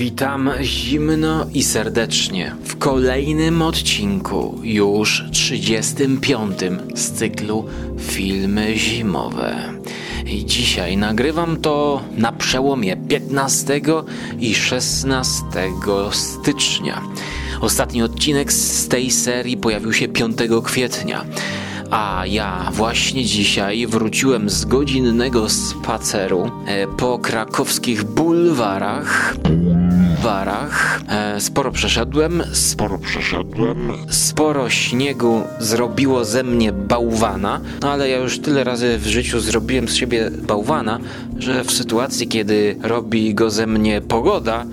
Witam zimno i serdecznie w kolejnym odcinku, już 35 z cyklu Filmy Zimowe. I dzisiaj nagrywam to na przełomie 15 i 16 stycznia. Ostatni odcinek z tej serii pojawił się 5 kwietnia. A ja właśnie dzisiaj wróciłem z godzinnego spaceru e, po krakowskich bulwarach. Barach. E, sporo przeszedłem, sporo przeszedłem. Sporo śniegu zrobiło ze mnie bałwana, no ale ja już tyle razy w życiu zrobiłem z siebie bałwana, że w sytuacji, kiedy robi go ze mnie pogoda,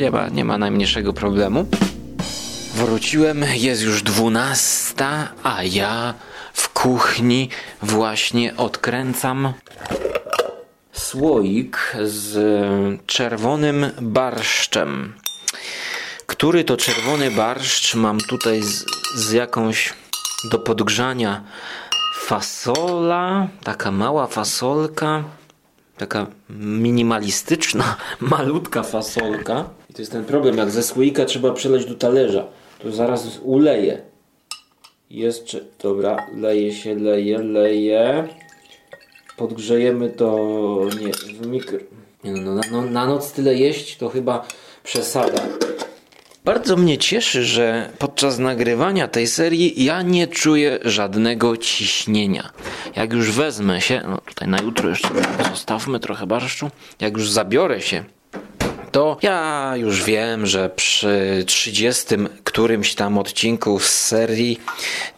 nie ma, nie ma najmniejszego problemu. Wróciłem, jest już dwunasta, a ja w kuchni właśnie odkręcam słoik z czerwonym barszczem. Który to czerwony barszcz mam tutaj z, z jakąś do podgrzania fasola, taka mała fasolka, taka minimalistyczna, malutka fasolka. I to jest ten problem, jak ze słoika trzeba przeleć do talerza, to zaraz uleje. Jeszcze, dobra, leje się, leje, leje. Podgrzejemy to, nie, w mikro... No, no, no, na noc tyle jeść to chyba przesada. Bardzo mnie cieszy, że podczas nagrywania tej serii ja nie czuję żadnego ciśnienia. Jak już wezmę się, no tutaj na jutro jeszcze zostawmy trochę barszczu, jak już zabiorę się to ja już wiem, że przy 30 którymś tam odcinku z serii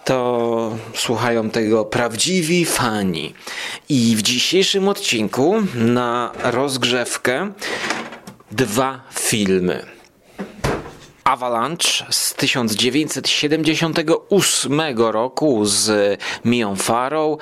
to słuchają tego prawdziwi fani. I w dzisiejszym odcinku na rozgrzewkę dwa filmy. Avalanche z 1978 roku z Mią Farrow,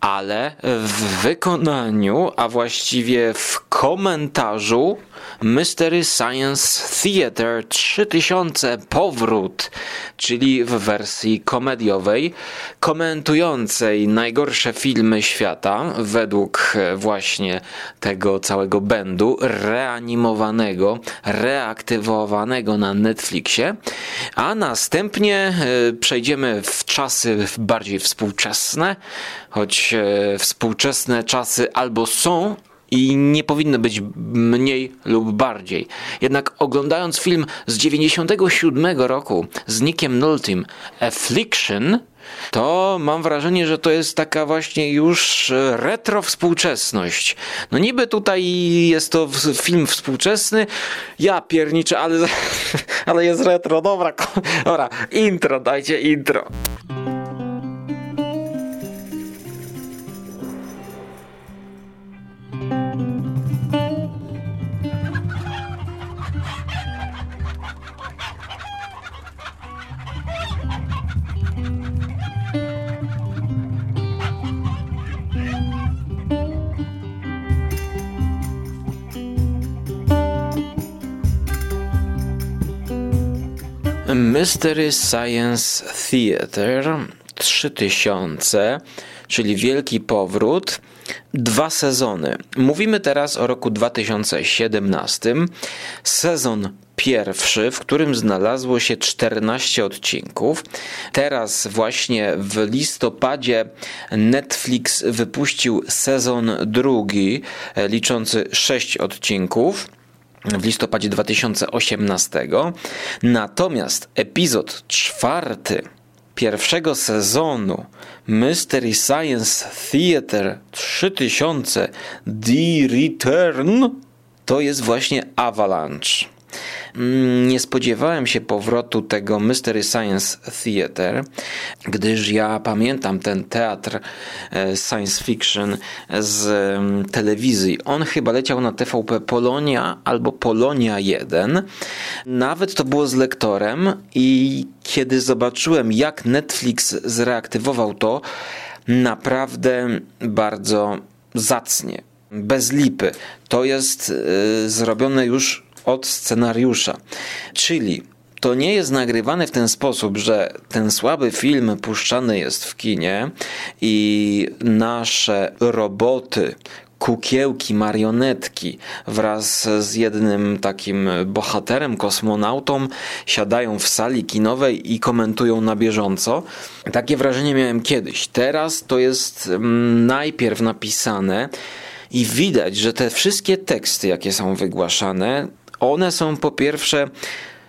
ale w wykonaniu, a właściwie w komentarzu Mystery Science Theater 3000 Powrót, czyli w wersji komediowej, komentującej najgorsze filmy świata według właśnie tego całego będu reanimowanego, reaktywowanego na Netflixie, a następnie e, przejdziemy w czasy bardziej współczesne, choć e, współczesne czasy albo są, i nie powinny być mniej lub bardziej. Jednak oglądając film z 97 roku z Nickiem Noltym Affliction, to mam wrażenie, że to jest taka właśnie już retro współczesność. No niby tutaj jest to film współczesny, ja pierniczę, ale, ale jest retro. Dobra, dobra, intro, dajcie intro. Mystery Science Theater 3000, czyli Wielki Powrót, dwa sezony. Mówimy teraz o roku 2017. Sezon pierwszy, w którym znalazło się 14 odcinków. Teraz właśnie w listopadzie Netflix wypuścił sezon drugi, liczący 6 odcinków w listopadzie 2018. Natomiast epizod czwarty pierwszego sezonu Mystery Science Theater 3000 The Return to jest właśnie Avalanche. Mm, nie spodziewałem się powrotu tego Mystery Science Theater, gdyż ja pamiętam ten teatr e, science fiction z telewizji. On chyba leciał na TVP Polonia albo Polonia 1. Nawet to było z lektorem i kiedy zobaczyłem jak Netflix zreaktywował to, naprawdę bardzo zacnie bez lipy. To jest y, zrobione już od scenariusza. Czyli to nie jest nagrywane w ten sposób, że ten słaby film puszczany jest w kinie i nasze roboty kukiełki, marionetki wraz z jednym takim bohaterem, kosmonautą siadają w sali kinowej i komentują na bieżąco. Takie wrażenie miałem kiedyś. Teraz to jest mm, najpierw napisane i widać, że te wszystkie teksty, jakie są wygłaszane, one są po pierwsze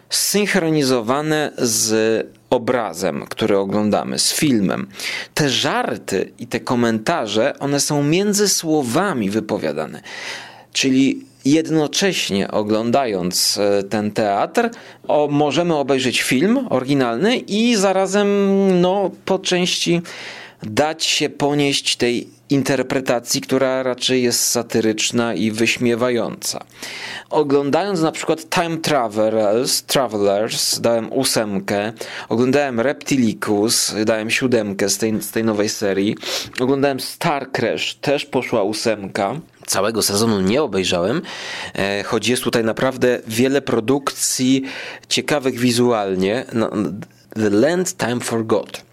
synchronizowane z obrazem, który oglądamy, z filmem. Te żarty i te komentarze, one są między słowami wypowiadane. Czyli jednocześnie oglądając e, ten teatr, o, możemy obejrzeć film oryginalny i zarazem no, po części dać się ponieść tej interpretacji, która raczej jest satyryczna i wyśmiewająca. Oglądając na przykład Time Travelers, Travelers dałem ósemkę, oglądałem Reptilicus, dałem siódemkę z tej, z tej nowej serii, oglądałem Star Crash, też poszła ósemka. Całego sezonu nie obejrzałem, e, choć jest tutaj naprawdę wiele produkcji ciekawych wizualnie. No, The Land Time Forgot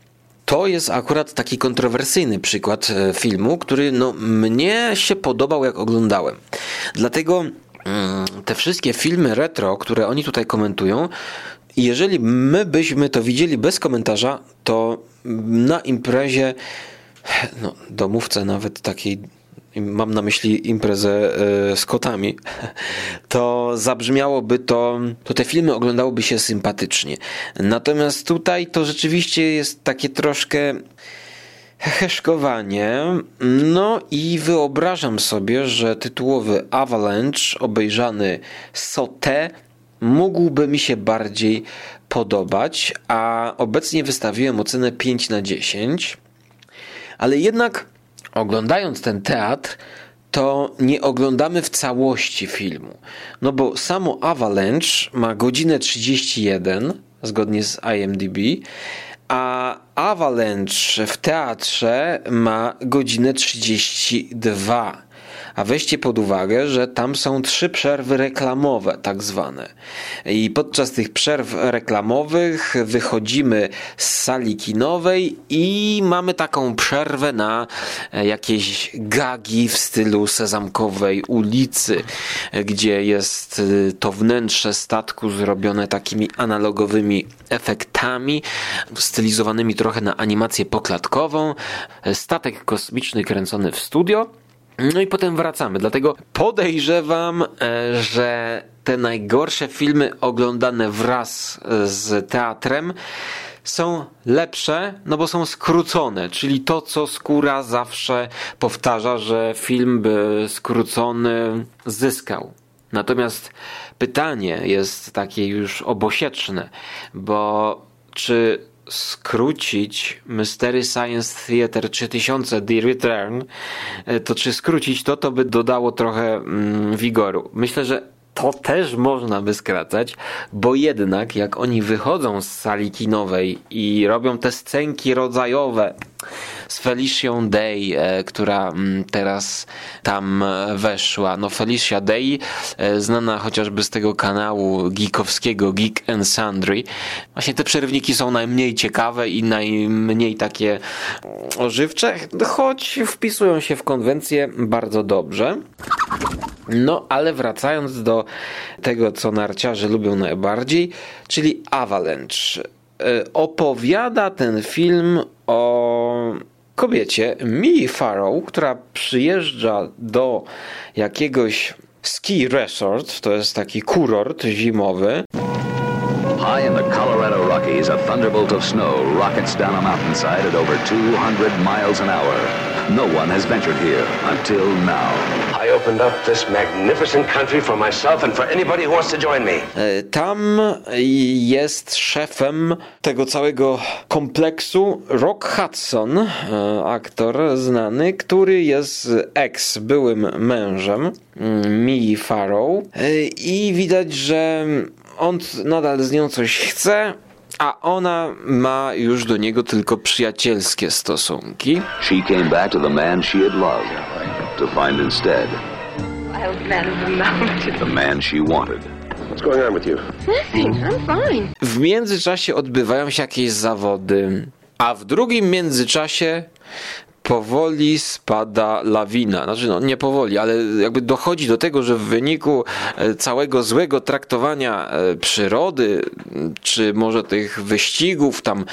to jest akurat taki kontrowersyjny przykład e, filmu, który no, mnie się podobał, jak oglądałem. Dlatego mm, te wszystkie filmy retro, które oni tutaj komentują, jeżeli my byśmy to widzieli bez komentarza, to na imprezie, no, domówce nawet takiej mam na myśli imprezę e, z kotami, to zabrzmiałoby to, to te filmy oglądałoby się sympatycznie. Natomiast tutaj to rzeczywiście jest takie troszkę heheszkowanie. No i wyobrażam sobie, że tytułowy Avalanche obejrzany Sote mógłby mi się bardziej podobać, a obecnie wystawiłem ocenę 5 na 10. Ale jednak oglądając ten teatr, to nie oglądamy w całości filmu. No bo samo Avalanche ma godzinę 31, zgodnie z IMDb, a Avalanche w teatrze ma godzinę 32. A weźcie pod uwagę, że tam są trzy przerwy reklamowe, tak zwane. I podczas tych przerw reklamowych wychodzimy z sali kinowej i mamy taką przerwę na e, jakieś gagi w stylu sezamkowej ulicy, gdzie jest e, to wnętrze statku zrobione takimi analogowymi efektami, stylizowanymi trochę na animację poklatkową. E, statek kosmiczny kręcony w studio. No i potem wracamy. Dlatego podejrzewam, e, że te najgorsze filmy oglądane wraz z teatrem są lepsze, no bo są skrócone, czyli to, co skóra zawsze powtarza, że film by skrócony zyskał. Natomiast pytanie jest takie już obosieczne, bo czy skrócić Mystery Science Theater 3000 The Return, e, to czy skrócić to, to by dodało trochę mm, wigoru. Myślę, że to też można by skracać, bo jednak jak oni wychodzą z sali kinowej i robią te scenki rodzajowe, z Felicią Day, e, która mm, teraz tam e, weszła. No Felicia Day, e, znana chociażby z tego kanału geekowskiego Geek and Sundry. Właśnie te przerywniki są najmniej ciekawe i najmniej takie ożywcze, choć wpisują się w konwencję bardzo dobrze. No, ale wracając do tego, co narciarze lubią najbardziej, czyli Avalanche. Opowiada ten film o kobiecie, Mii Farrow, która przyjeżdża do jakiegoś ski resort, to jest taki kurort zimowy. High in the Colorado Rockies, a thunderbolt of snow rockets down a mountainside at over 200 miles an hour. No one has ventured here until now. I opened up this magnificent country for myself and for anybody who wants to join me. E, tam jest szefem tego całego kompleksu Rock Hudson, e, aktor znany, który jest ex byłym mężem mm, Mii Farrow e, i widać, że on nadal z nią coś chce, a ona ma już do niego tylko przyjacielskie stosunki. She came back to the man she had loved to find instead the man she wanted. What's going on with you? Nothing. I'm fine. W międzyczasie odbywają się jakieś zawody, a w drugim międzyczasie powoli spada lawina. Znaczy, no nie powoli, ale jakby dochodzi do tego, że w wyniku e, całego złego traktowania e, przyrody, czy może tych wyścigów, tam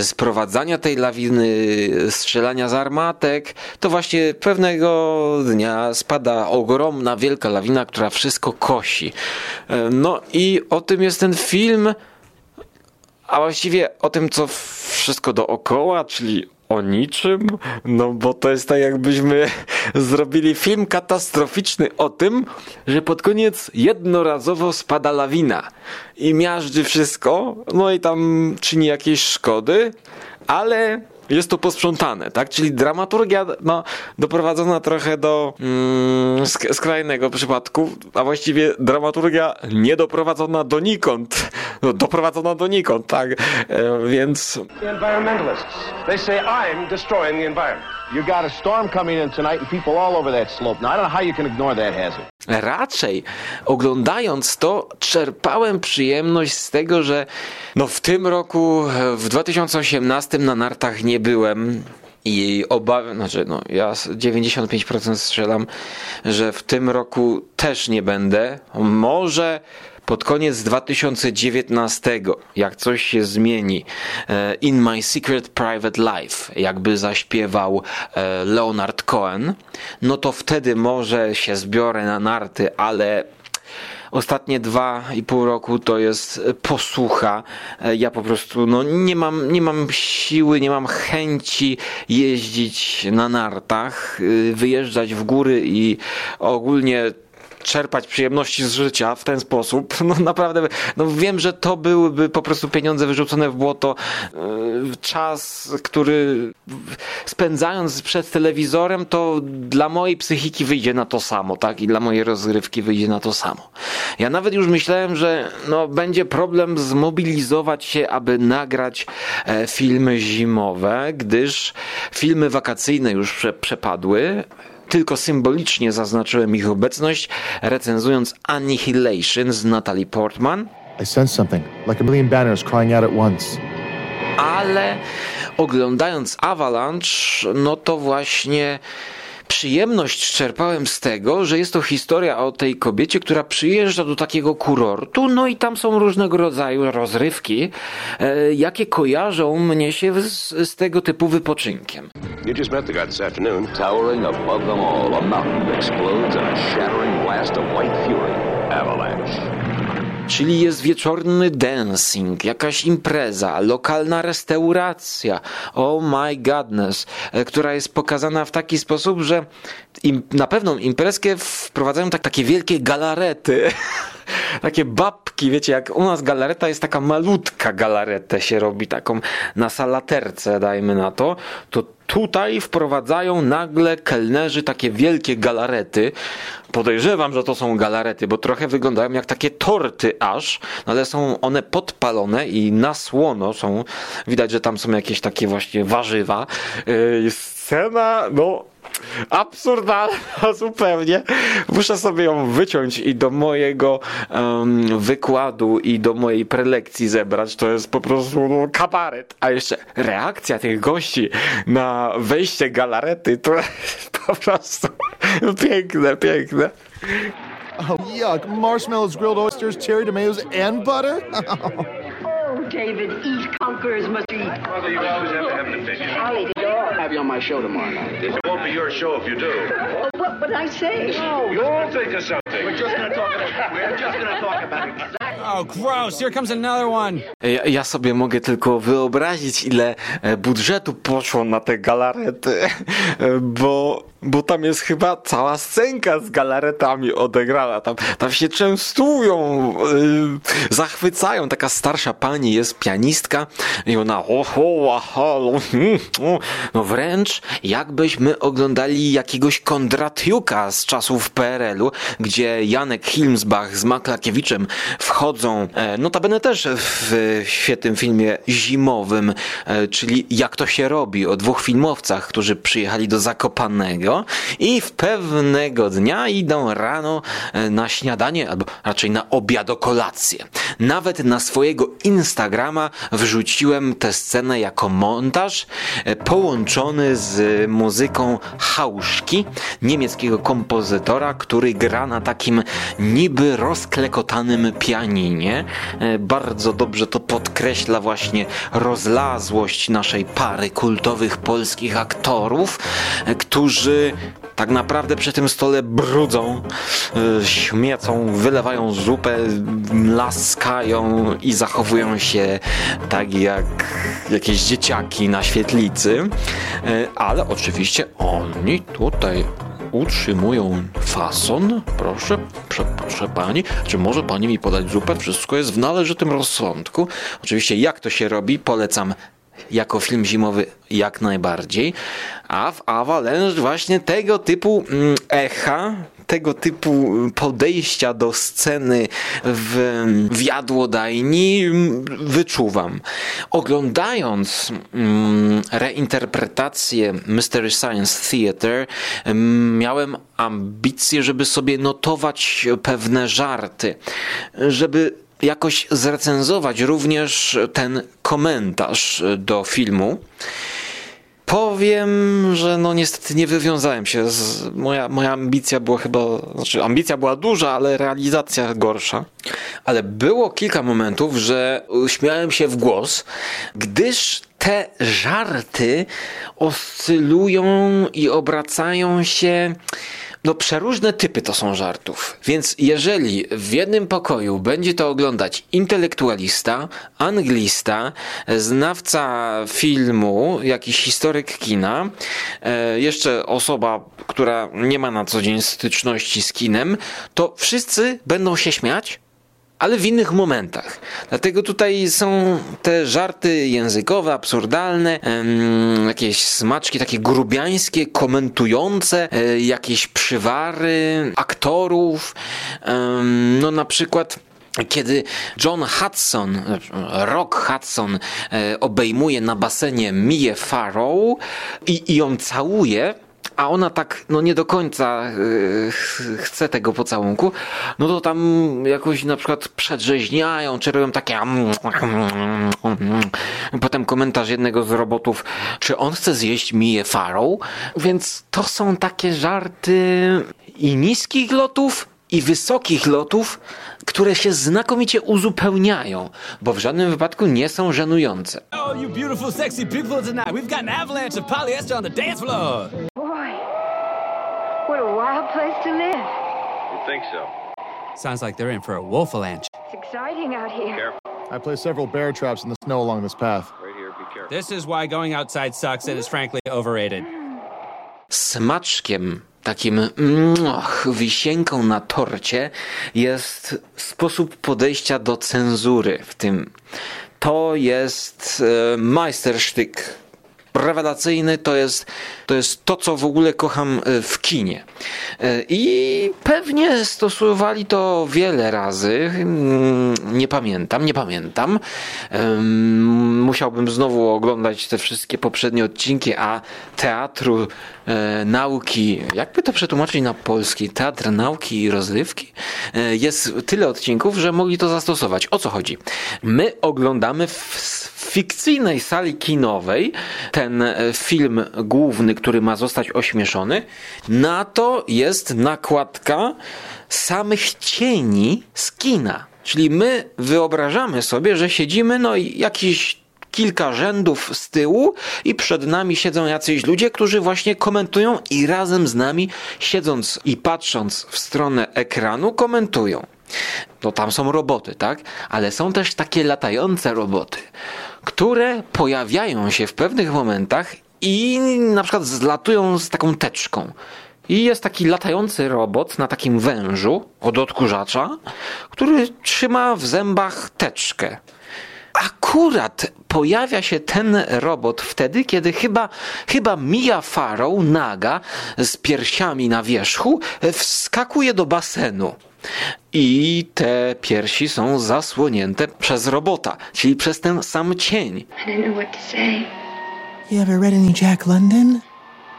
sprowadzania tej lawiny, strzelania z armatek, to właśnie pewnego dnia spada ogromna, wielka lawina, która wszystko kosi. E, no i o tym jest ten film, a właściwie o tym, co wszystko dookoła, czyli o niczym, no bo to jest tak jakbyśmy zrobili film katastroficzny o tym, że pod koniec jednorazowo spada lawina i miażdży wszystko, no i tam czyni jakieś szkody, ale jest to posprzątane, tak? Czyli dramaturgia no, doprowadzona trochę do mm, skrajnego przypadku, a właściwie dramaturgia niedoprowadzona donikąd. No, doprowadzona donikąd, tak? E, więc... Environmentalists. They say I'm destroying the environment. You got a storm coming in tonight and people all over that slope. Now I don't know how you can ignore that hazard. Raczej oglądając to czerpałem przyjemność z tego, że no w tym roku w 2018 na nartach nie byłem. I obawiam, znaczy no, ja 95% strzelam, że w tym roku też nie będę. Może pod koniec 2019, jak coś się zmieni, e, In My Secret Private Life, jakby zaśpiewał e, Leonard Cohen, no to wtedy może się zbiorę na narty, ale ostatnie dwa i pół roku to jest posłucha. E, ja po prostu no, nie, mam, nie mam siły, nie mam chęci jeździć na nartach, wyjeżdżać w góry i ogólnie czerpać przyjemności z życia w ten sposób, no naprawdę, no wiem, że to byłyby po prostu pieniądze wyrzucone w błoto, e, czas, który spędzając przed telewizorem, to dla mojej psychiki wyjdzie na to samo, tak? I dla mojej rozrywki wyjdzie na to samo. Ja nawet już myślałem, że no, będzie problem zmobilizować się, aby nagrać e, filmy zimowe, gdyż filmy wakacyjne już przepadły, tylko symbolicznie zaznaczyłem ich obecność, recenzując Annihilation z Natalie Portman. I sense something, like a million banners crying out at once. Ale oglądając Avalanche, no to właśnie przyjemność czerpałem z tego, że jest to historia o tej kobiecie, która przyjeżdża do takiego kurortu, no i tam są różnego rodzaju rozrywki, e, jakie kojarzą mnie się z, z tego typu wypoczynkiem. You just met the guy this afternoon. Towering above them all, a mountain explodes in a shattering blast of white fury. Avalanche. Czyli jest wieczorny dancing, jakaś impreza, lokalna restauracja, oh my godness, e, która jest pokazana w taki sposób, że im, na pewną imprezkę wprowadzają tak, takie wielkie galarety. takie babki, wiecie, jak u nas galareta jest taka malutka galaretę się robi, taką na salaterce, dajmy na to, to tutaj wprowadzają nagle kelnerzy takie wielkie galarety. Podejrzewam, że to są galarety, bo trochę wyglądają jak takie torty aż, no ale są one podpalone i na słono są, widać, że tam są jakieś takie właśnie warzywa. Yy, scena, no absurdalna zupełnie. Muszę sobie ją wyciąć i do mojego um, wykładu i do mojej prelekcji zebrać. To jest po prostu no, kabaret. A jeszcze reakcja tych gości na wejście galarety to jest po prostu piękne, piękne. Oh, yuck. Marshmallows, grilled oysters, cherry tomatoes, and butter? David, eat conquerors must eat. Mother, you always have to have an opinion. I'll eat it all. Have you on my show tomorrow night. It won't be your show if you do. Well, what would I say? Oh, you'll think of something. We're just going to talk about it. We're just going to talk about it. Oh, gross. Here comes another one. Ja, ja, sobie mogę tylko wyobrazić, ile e, budżetu poszło na te galarety, bo, bo tam jest chyba cała scenka z galaretami odegrana. Tam, tam się częstują, yy, zachwycają. Taka starsza pani jest pianistka i ona oho, oho, no wręcz jakbyśmy oglądali jakiegoś Kondratiuka z czasów PRL-u, gdzie Janek Hilmsbach z Maklakiewiczem wchodzą wchodzą, e, notabene też w świetnym filmie zimowym, e, czyli Jak to się robi, o dwóch filmowcach, którzy przyjechali do Zakopanego i w pewnego dnia idą rano e, na śniadanie, albo raczej na obiad, kolację. Nawet na swojego Instagrama wrzuciłem tę scenę jako montaż e, połączony z muzyką Hauszki, niemieckiego kompozytora, który gra na takim niby rozklekotanym pianinie. E, bardzo dobrze to podkreśla właśnie rozlazłość naszej pary kultowych polskich aktorów, e, tak naprawdę przy tym stole brudzą, y, śmiecą, wylewają zupę, laskają i zachowują się tak jak jakieś dzieciaki na świetlicy. Y, ale oczywiście oni tutaj utrzymują fason. Proszę, proszę pani, czy może pani mi podać zupę? Wszystko jest w należytym rozsądku. Oczywiście, jak to się robi, polecam jako film zimowy jak najbardziej, a w Avalanche właśnie tego typu mm, echa, tego typu podejścia do sceny w wiadłodajni mm, wyczuwam. Oglądając mm, reinterpretację Mystery Science Theater, miałem ambicje, żeby sobie notować pewne żarty, żeby jakoś zrecenzować również ten komentarz do filmu. Powiem, że no niestety nie wywiązałem się. Z, moja, moja ambicja była chyba, znaczy ambicja była duża, ale realizacja gorsza. Ale było kilka momentów, że śmiałem się w głos, gdyż te żarty oscylują i obracają się no przeróżne typy to są żartów. Więc jeżeli w jednym pokoju będzie to oglądać intelektualista, anglista, znawca filmu, jakiś historyk kina, e, jeszcze osoba, która nie ma na co dzień styczności z kinem, to wszyscy będą się śmiać, ale w innych momentach. Dlatego tutaj są te żarty językowe, absurdalne, jakieś smaczki takie grubiańskie, komentujące e, jakieś przywary aktorów. no na przykład kiedy John Hudson, Rock Hudson e, obejmuje na basenie Mie Farrow i, i ją całuje, a ona tak no nie do końca yy, chce tego pocałunku, no to tam jakoś na przykład przedrzeźniają, czy robią takie potem komentarz jednego z robotów, czy on chce zjeść Mię Farrow, więc to są takie żarty i niskich lotów, i wysokich lotów, które się znakomicie uzupełniają, bo w żadnym wypadku nie są żenujące. Oh, you beautiful, sexy people tonight. We've got an avalanche of polyester on the dance floor. Boy, what a wild place to live. You think so? Sounds like they're in for a wolf avalanche. It's exciting out here. Careful. I placed several bear traps in the snow along this path. Right here, be careful. This is why going outside sucks and is frankly overrated. Smaczkiem takim och, wisienką na torcie jest sposób podejścia do cenzury w tym. To jest e, majstersztyk rewelacyjny, to jest, to jest to, co w ogóle kocham e, w kinie. E, I pewnie stosowali to wiele razy. Mm, nie pamiętam, nie pamiętam. Musiałbym znowu oglądać te wszystkie poprzednie odcinki, a teatru e, nauki, jakby to przetłumaczyć na polski, teatr nauki i rozrywki, jest tyle odcinków, że mogli to zastosować. O co chodzi? My oglądamy w fikcyjnej sali kinowej ten e, film główny, który ma zostać ośmieszony, na to jest nakładka samych cieni z kina. Czyli my wyobrażamy sobie, że siedzimy no i jakiś kilka rzędów z tyłu i przed nami siedzą jacyś ludzie, którzy właśnie komentują i razem z nami siedząc i patrząc w stronę ekranu komentują. No tam są roboty, tak? Ale są też takie latające roboty które pojawiają się w pewnych momentach i na przykład zlatują z taką teczką. I jest taki latający robot na takim wężu od odkurzacza, który trzyma w zębach teczkę. Akurat pojawia się ten robot wtedy, kiedy chyba, chyba Mia Farrow naga z piersiami na wierzchu wskakuje do basenu. I te piersi są zasłonięte przez robota, czyli przez ten sam cień. I don't know what to say. You ever read any Jack London?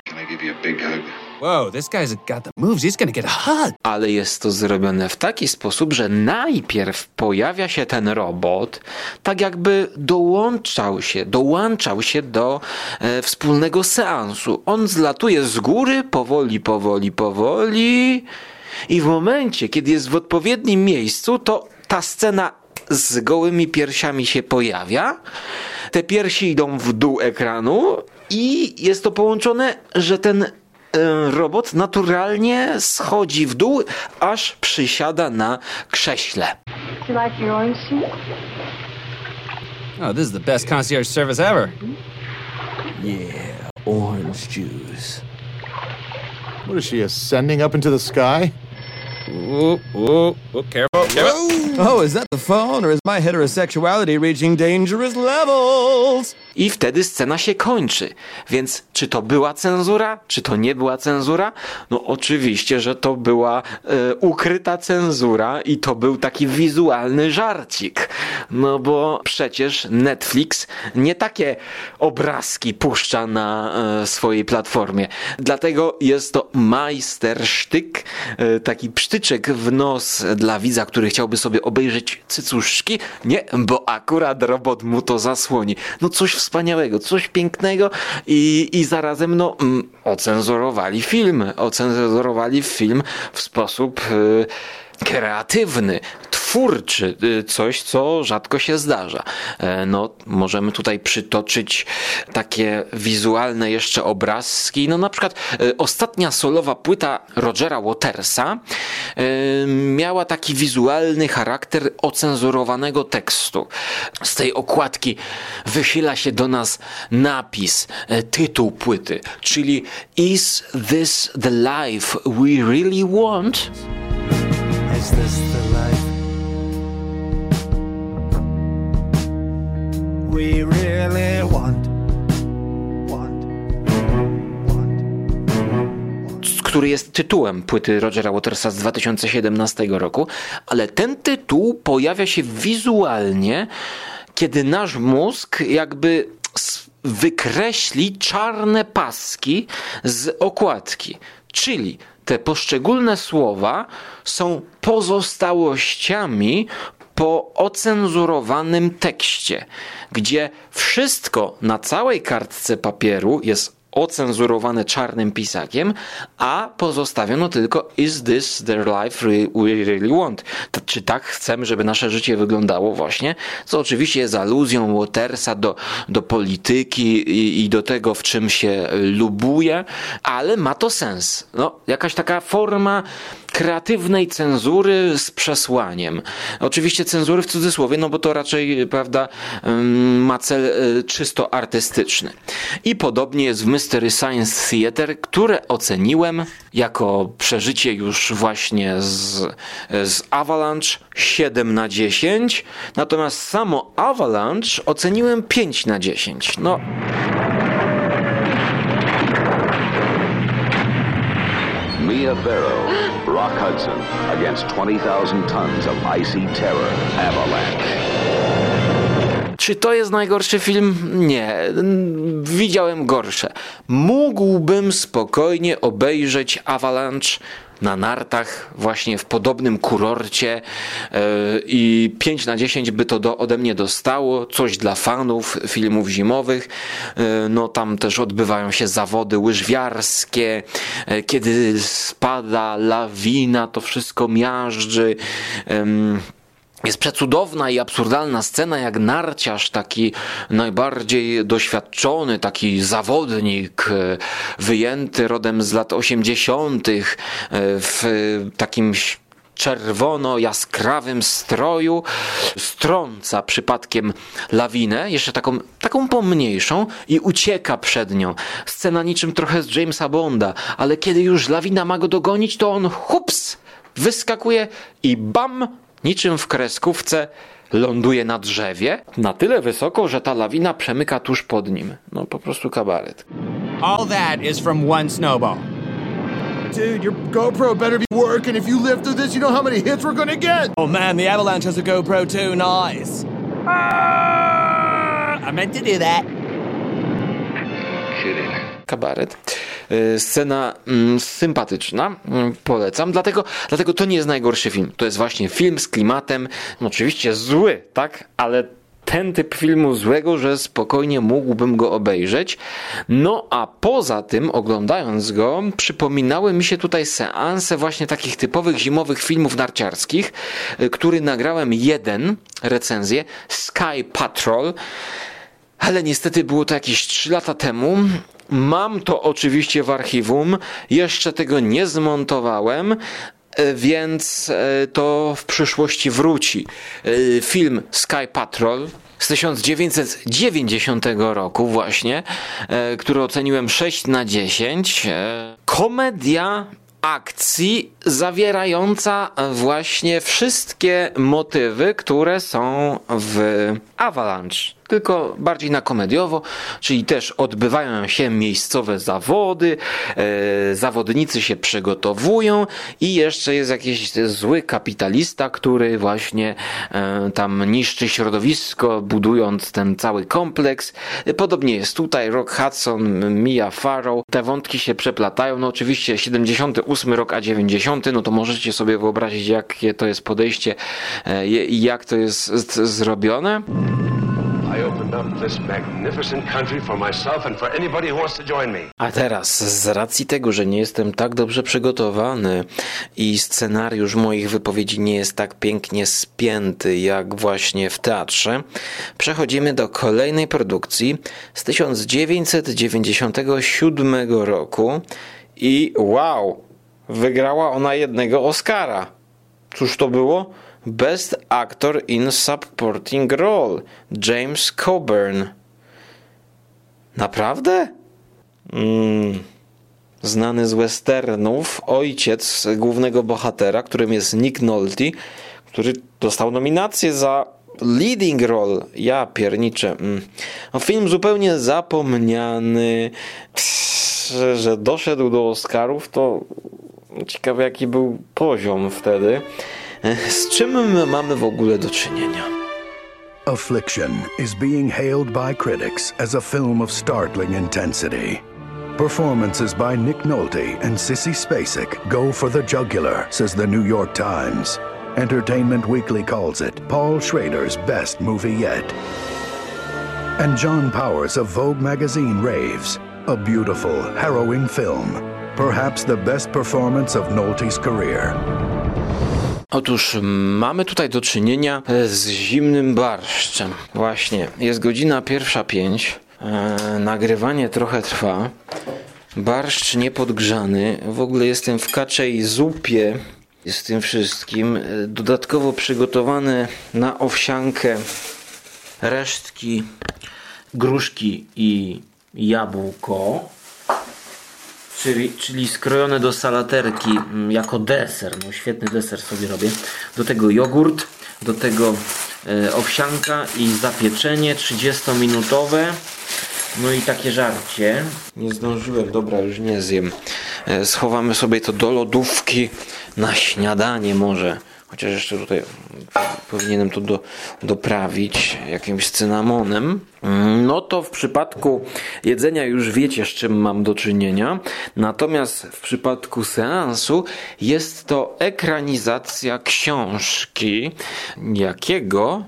Can I give you a big hug? Whoa, this guy's got the moves. He's gonna get a hug. Ale jest to zrobione w taki sposób, że najpierw pojawia się ten robot, tak jakby dołączał się, dołączał się do e, wspólnego seansu. On zlatuje z góry, powoli, powoli, powoli. I w momencie, kiedy jest w odpowiednim miejscu, to ta scena z gołymi piersiami się pojawia. Te piersi idą w dół ekranu i jest to połączone, że ten e, robot naturalnie schodzi w dół, aż przysiada na krześle. Would you like your orange juice? Oh, this is the best concierge service ever. Yeah, orange juice. What is she ascending up into the sky? Ooh, ooh, ooh, careful, careful. Oh, is that the phone, or is my heterosexuality reaching dangerous levels? I wtedy scena się kończy. Więc czy to była cenzura, czy to nie była cenzura? No oczywiście, że to była e, ukryta cenzura i to był taki wizualny żarcik. No bo przecież Netflix nie takie obrazki puszcza na e, swojej platformie. Dlatego jest to majstersztyk, e, taki psztyczek w nos dla widza, który chciałby sobie obejrzeć cycuszki. Nie, bo akurat robot mu to zasłoni. No coś wspaniałego, coś pięknego i, i zarazem no mm, ocenzurowali film. Ocenzurowali film w sposób y, kreatywny, twórczy, y, coś co rzadko się zdarza. E, No, możemy tutaj przytoczyć takie wizualne jeszcze obrazki. No na przykład e, ostatnia solowa płyta Rogera Watersa e, miała taki wizualny charakter ocenzurowanego tekstu. Z tej okładki wychyla się do nas napis, e, tytuł płyty, czyli Is this the life we really want? Is this the we really want? Który jest tytułem płyty Rogera Watersa z 2017 roku, ale ten tytuł pojawia się wizualnie, kiedy nasz mózg jakby wykreśli czarne paski z okładki. Czyli te poszczególne słowa są pozostałościami po ocenzurowanym tekście, gdzie wszystko na całej kartce papieru jest ocenzurowane czarnym pisakiem, a pozostawiono tylko is this the life we really want? Czy tak chcemy, żeby nasze życie wyglądało właśnie? Co oczywiście jest aluzją Watersa do, do polityki i, i do tego, w czym się lubuje, ale ma to sens. No, jakaś taka forma kreatywnej cenzury z przesłaniem. Oczywiście cenzury w cudzysłowie, no bo to raczej, prawda, ma cel y, czysto artystyczny. I podobnie jest w Mystery Science Theater, które oceniłem jako przeżycie już właśnie z, z Avalanche 7 na 10, natomiast samo Avalanche oceniłem 5 na 10. No, Mia Farrow, Rock Hudson, against 20,000 tons of icy terror, Avalanche. Czy to jest najgorszy film? Nie. Widziałem gorsze. Mógłbym spokojnie obejrzeć Avalanche na nartach, właśnie w podobnym kurorcie yy, i 5 na 10 by to do, ode mnie dostało. Coś dla fanów filmów zimowych. Yy, no tam też odbywają się zawody łyżwiarskie. Yy, kiedy spada lawina, to wszystko miażdży. Jest przecudowna i absurdalna scena, jak narciarz, taki najbardziej doświadczony, taki zawodnik, e, wyjęty rodem z lat 80., e, w takim czerwono-jaskrawym stroju, strąca przypadkiem lawinę, jeszcze taką, taką pomniejszą i ucieka przed nią. Scena niczym trochę z Jamesa Bonda, ale kiedy już lawina ma go dogonić, to on hups, wyskakuje i bam, niczym w kreskówce ląduje na drzewie, na tyle wysoko, że ta lawina przemyka tuż pod nim. No po prostu kabaret. All that is from one snowball. Dude, your GoPro better be working. If you live through this, you know how many hits we're gonna get. Oh man, the Avalanche has a GoPro too. Nice. I meant to do that. Kidding. Kabaret. e, scena mm, sympatyczna, mm, polecam, dlatego, dlatego to nie jest najgorszy film. To jest właśnie film z klimatem, oczywiście zły, tak, ale ten typ filmu złego, że spokojnie mógłbym go obejrzeć. No a poza tym, oglądając go, przypominały mi się tutaj seanse właśnie takich typowych zimowych filmów narciarskich, y, który nagrałem jeden, recenzję, Sky Patrol, ale niestety było to jakieś 3 lata temu. Mam to oczywiście w archiwum, jeszcze tego nie zmontowałem, E, więc e, to w przyszłości wróci. E, film Sky Patrol z 1990 roku właśnie, który oceniłem 6 na 10. Komedia akcji zawierająca właśnie wszystkie motywy, które są w Avalanche tylko bardziej na komediowo, czyli też odbywają się miejscowe zawody, e, zawodnicy się przygotowują i jeszcze jest jakiś zły kapitalista, który właśnie e, tam niszczy środowisko, budując ten cały kompleks. Podobnie jest tutaj Rock Hudson, Mia Farrow. Te wątki się przeplatają. No oczywiście 78 rok, a 90, no to możecie sobie wyobrazić, jakie to jest podejście e, i jak to jest zrobione. A teraz, z racji tego, że nie jestem tak dobrze przygotowany i scenariusz moich wypowiedzi nie jest tak pięknie spięty jak właśnie w teatrze, przechodzimy do kolejnej produkcji z 1997 roku i wow, wygrała ona jednego Oscara. Cóż to było? Best Actor in Supporting Role James Coburn. Naprawdę? Mm. Znany z westernów, ojciec głównego bohatera, którym jest Nick Nolte, który dostał nominację za leading role. Ja pierniczę. Mm. No, film zupełnie zapomniany. Psz, że doszedł do Oscarów, to ciekawe jaki był poziom wtedy. Z czym my mamy w ogóle do czynienia? Affliction is being hailed by critics as a film of startling intensity. Performances by Nick Nolte and Sissy Spacek go for the jugular, says the New York Times. Entertainment Weekly calls it Paul Schrader's best movie yet. And John Powers of Vogue magazine raves, a beautiful, harrowing film, perhaps the best performance of Nolte's career. Otóż mamy tutaj do czynienia z zimnym barszczem. Właśnie, jest godzina pierwsza pięć. E, nagrywanie trochę trwa. Barszcz niepodgrzany. W ogóle jestem w kaczej zupie z tym wszystkim. E, dodatkowo przygotowane na owsiankę resztki gruszki i jabłko czyli, czyli skrojone do salaterki mm, jako deser. No świetny deser sobie robię. Do tego jogurt, do tego e, owsianka i zapieczenie 30-minutowe. No i takie żarcie. Nie zdążyłem, dobra, już nie zjem. E, schowamy sobie to do lodówki na śniadanie może. Chociaż jeszcze tutaj powinienem to do, doprawić jakimś cynamonem. No to w przypadku jedzenia już wiecie, z czym mam do czynienia. Natomiast w przypadku seansu jest to ekranizacja książki jakiego?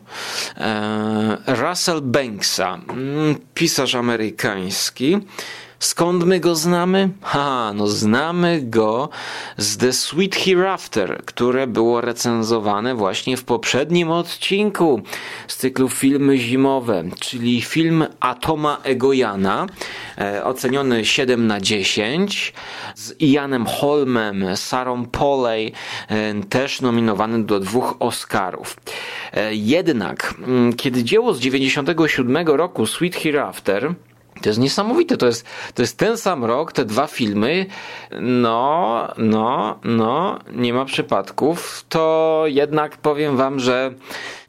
E, Russell Banksa, mm, pisarz amerykański. Skąd my go znamy? Ha, no znamy go z The Sweet Hereafter, które było recenzowane właśnie w poprzednim odcinku z cyklu Filmy Zimowe, czyli film Atoma Egojana, e, oceniony 7 na 10, z Ianem Holmem, Sarą Polej, e, też nominowany do dwóch Oscarów. E, jednak, mm, kiedy dzieło z 97 roku Sweet Hereafter to jest niesamowite, to jest, to jest ten sam rok, te dwa filmy, no, no, no, nie ma przypadków, to jednak powiem wam, że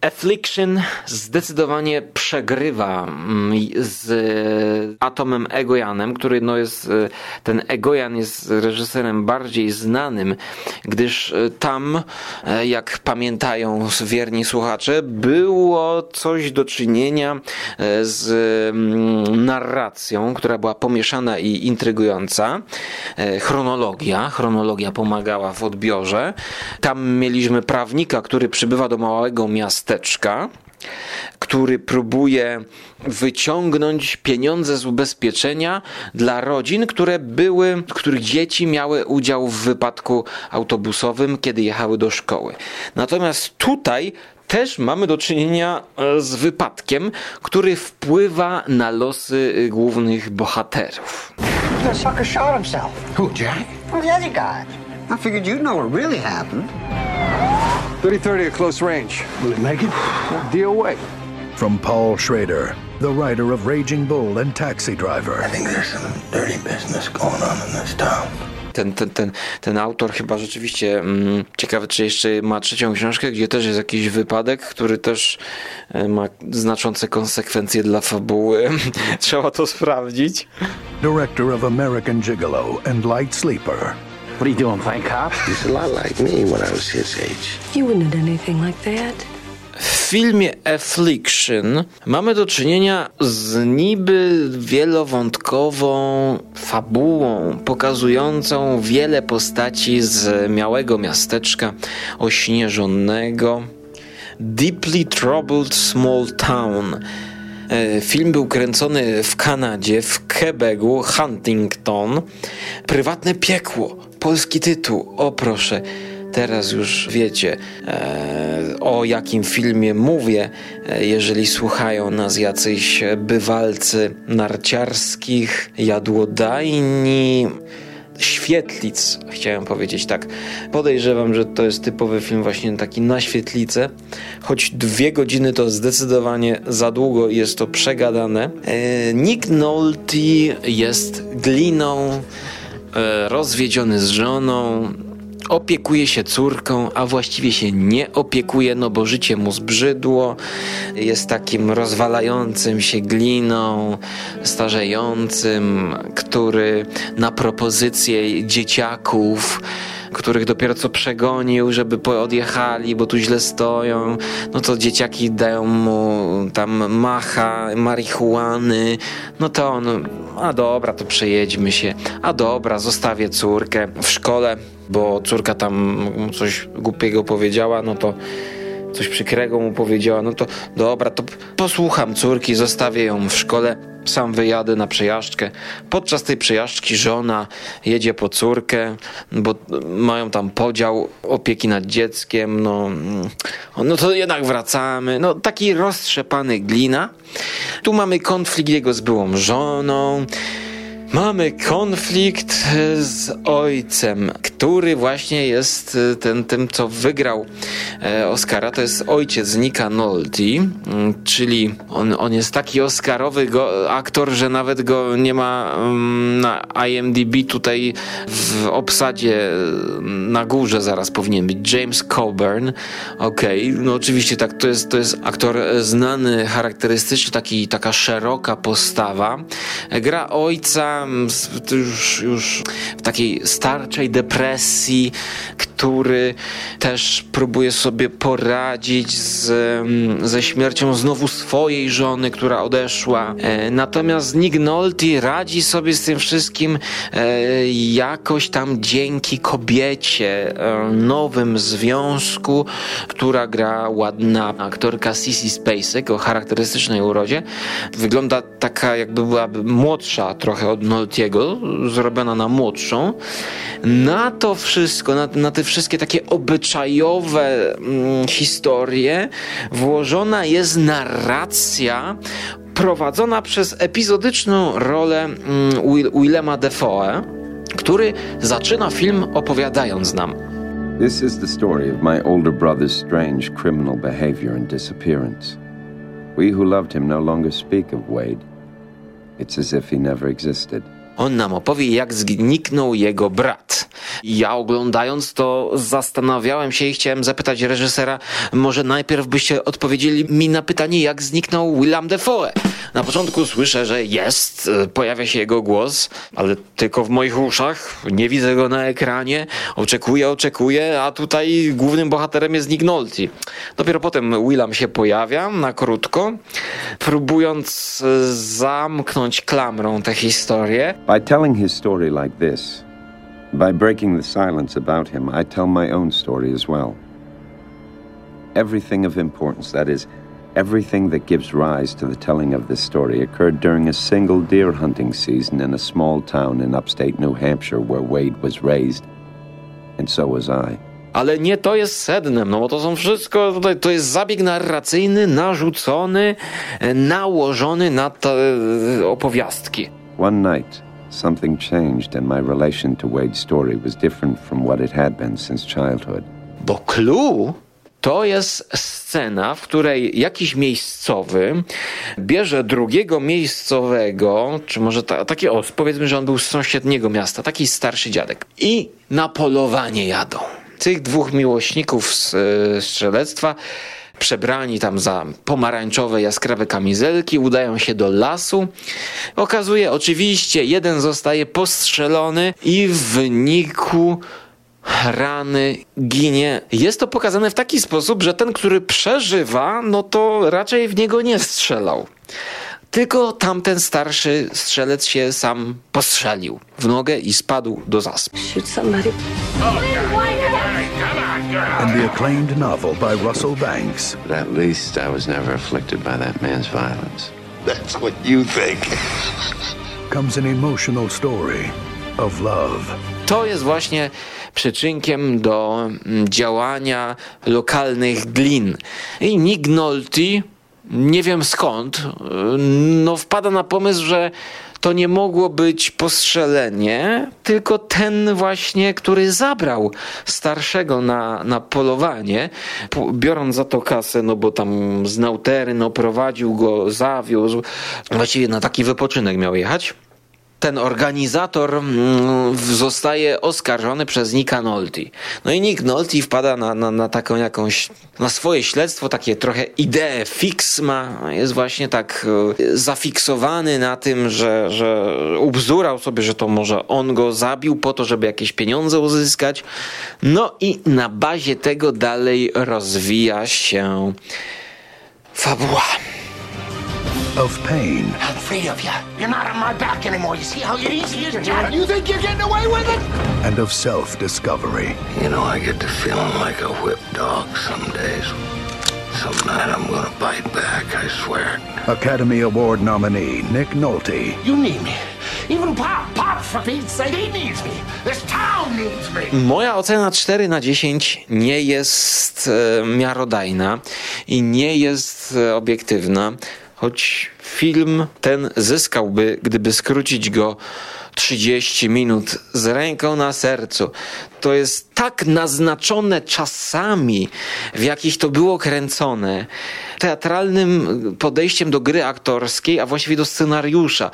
Affliction zdecydowanie przegrywa mm, z Atomem Egojanem, który no jest, e, ten Egojan jest reżyserem bardziej znanym, gdyż e, tam, e, jak pamiętają wierni słuchacze, było coś do czynienia z mm, narracją która była pomieszana i intrygująca. E, chronologia, chronologia pomagała w odbiorze. Tam mieliśmy prawnika, który przybywa do małego miasteczka który próbuje wyciągnąć pieniądze z ubezpieczenia dla rodzin, które były, których dzieci miały udział w wypadku autobusowym, kiedy jechały do szkoły. Natomiast tutaj też mamy do czynienia e, z wypadkiem, który wpływa na losy głównych bohaterów. The sucker shot himself. Who, Jack? Well, the other guy. I figured you'd know what really happened. 30-30 at close range. Will it make it? DOA. From Paul Schrader, the writer of Raging Bull and Taxi Driver. I think there's some dirty business going on in this town. Ten, ten, ten, ten autor chyba rzeczywiście mm, ciekawy, czy jeszcze ma trzecią książkę, gdzie też jest jakiś wypadek, który też e, ma znaczące konsekwencje dla fabuły. Trzeba to sprawdzić. Director of American Gigolo and Light Sleeper. What are you doing, playing cop? He's a lot like me when I was his age. You wouldn't have done anything like that. W filmie Affliction mamy do czynienia z niby wielowątkową fabułą pokazującą wiele postaci z małego miasteczka ośnieżonego. Deeply Troubled Small Town. E, Film był kręcony w Kanadzie, w Quebecu, Huntington. Prywatne piekło, polski tytuł, o proszę. Teraz już wiecie, e, o jakim filmie mówię, e, jeżeli słuchają nas jacyś bywalcy narciarskich, jadłodajni, świetlic, chciałem powiedzieć tak. Podejrzewam, że to jest typowy film właśnie taki na świetlicę, choć dwie godziny to zdecydowanie za długo jest to przegadane. E, Nick Nolte jest gliną, e, rozwiedziony z żoną, opiekuje się córką, a właściwie się nie opiekuje, no bo życie mu zbrzydło. Jest takim rozwalającym się gliną, starzejącym, który na propozycję dzieciaków których dopiero co przegonił, żeby odjechali, bo tu źle stoją, no to dzieciaki dają mu tam macha, marihuany, no to on, a dobra, to przejedźmy się, a dobra, zostawię córkę w szkole, bo córka tam coś głupiego powiedziała, no to coś przykrego mu powiedziała, no to dobra, to posłucham córki, zostawię ją w szkole, sam wyjadę na przejażdżkę. Podczas tej przejażdżki żona jedzie po córkę, bo mają tam podział opieki nad dzieckiem, no, no to jednak wracamy. No taki roztrzepany glina. Tu mamy konflikt jego z byłą żoną. Mamy konflikt e, z ojcem, który właśnie jest e, ten, tym, co wygrał e, Oscara. To jest ojciec Nika Nolte, mm, czyli on, on jest taki oscarowy go, aktor, że nawet go nie ma mm, na IMDb tutaj w obsadzie na górze zaraz powinien być James Coburn. Okej, no oczywiście tak, to jest, to jest aktor znany, charakterystyczny, taki, taka szeroka postawa. Gra ojca to już, już w takiej starczej depresji, który też próbuje sobie poradzić z, mm, ze śmiercią znowu swojej żony, która odeszła. E, Natomiast Nick Nolte radzi sobie z tym wszystkim e, jakoś tam dzięki kobiecie, e, nowym związku, która gra ładna aktorka Sissy Spacek o charakterystycznej urodzie. Wygląda taka jakby byłaby młodsza trochę od Noltiego, zrobiona na młodszą. Na to wszystko, na, na te wszystkie takie obyczajowe mm, historie włożona jest narracja prowadzona przez epizodyczną rolę mm, Will, Willema Defoe, który zaczyna film opowiadając nam. This is the story of my older brother's strange criminal behavior and disappearance. We who loved him no longer speak of Wade. It's as if he never existed. On nam opowie, jak zniknął jego brat. Ja oglądając to zastanawiałem się i chciałem zapytać reżysera, może najpierw byście odpowiedzieli mi na pytanie, jak zniknął William Defoe. Na początku słyszę, że jest, e, pojawia się jego głos, ale tylko w moich uszach, nie widzę go na ekranie, oczekuję, oczekuję, a tutaj głównym bohaterem jest Nick Nolte. Dopiero potem William się pojawia na krótko, próbując e, zamknąć klamrą tę historię. By telling his story like this, by breaking the silence about him, I tell my own story as well. Everything of importance, that is, everything that gives rise to the telling of this story, occurred during a single deer hunting season in a small town in upstate New Hampshire where Wade was raised. And so was I. Ale nie to jest sednem, no bo to są wszystko, tutaj, to jest zabieg narracyjny, narzucony, nałożony na te opowiastki. One night, something changed, and my relation to Wade's story was different from what it had been since childhood. Bo clue to jest scena, w której jakiś miejscowy bierze drugiego miejscowego, czy może ta, o, powiedzmy, że on był z sąsiedniego miasta, taki starszy dziadek, i na polowanie jadą. Tych dwóch miłośników z e, strzelectwa przebrani tam za pomarańczowe, jaskrawe kamizelki, udają się do lasu. Okazuje, oczywiście, jeden zostaje postrzelony i w wyniku rany ginie. Jest to pokazane w taki sposób, że ten, który przeżywa, no to raczej w niego nie strzelał. Tylko tamten starszy strzelec się sam postrzelił w nogę i spadł do zasp. Shoot somebody. And the acclaimed novel by Russell Banks. But at least I was never afflicted by that man's violence. That's what you think. comes an emotional story of love. To jest właśnie przyczynkiem do mm, działania lokalnych glin. I Nick Nolte, nie wiem skąd, y, no wpada na pomysł, że to nie mogło być postrzelenie, tylko ten właśnie, który zabrał starszego na, na polowanie, po- biorąc za to kasę, no bo tam znał teren, oprowadził go, zawiózł. Właściwie na taki wypoczynek miał jechać ten organizator mm, zostaje oskarżony przez Nicka Nolte. No i Nick Nolte wpada na, na, na taką jakąś, na swoje śledztwo, takie trochę ideę fix ma, jest właśnie tak e, zafiksowany na tym, że, że ubzdurał sobie, że to może on go zabił po to, żeby jakieś pieniądze uzyskać. No i na bazie tego dalej rozwija się fabuła. Of pain I'm free of you. You're not on my back anymore. You see how easy it is? You think you're getting away with it? and of self discovery. You know, I get to feeling like a whipped dog some days. Some night I'm gonna bite back, I swear. Academy Award nominee Nick Nolte You need me. Even Pop, Pop, for Pete's sake, he needs me. This town needs me. Moja ocena 4 na 10 nie jest e, miarodajna i nie jest e, obiektywna, choć film ten zyskałby, gdyby skrócić go 30 minut z ręką na sercu. To jest tak naznaczone czasami, w jakich to było kręcone, teatralnym podejściem do gry aktorskiej, a właściwie do scenariusza.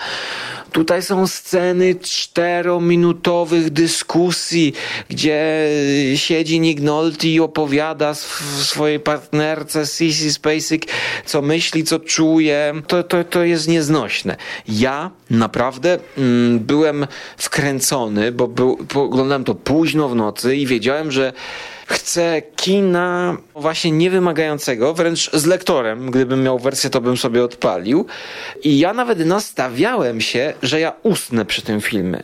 Tutaj są sceny czterominutowych dyskusji, gdzie siedzi Nick Nolte i opowiada sw- swojej partnerce Sissy Spacek, co myśli, co czuje. To, to, to jest nieznośne. Ja naprawdę mm, byłem wkręcony, bo był, oglądałem to późno w nocy i wiedziałem, że chcę kina właśnie niewymagającego, wręcz z lektorem. Gdybym miał wersję, to bym sobie odpalił. I ja nawet nastawiałem się, że ja usnę przy tym filmie.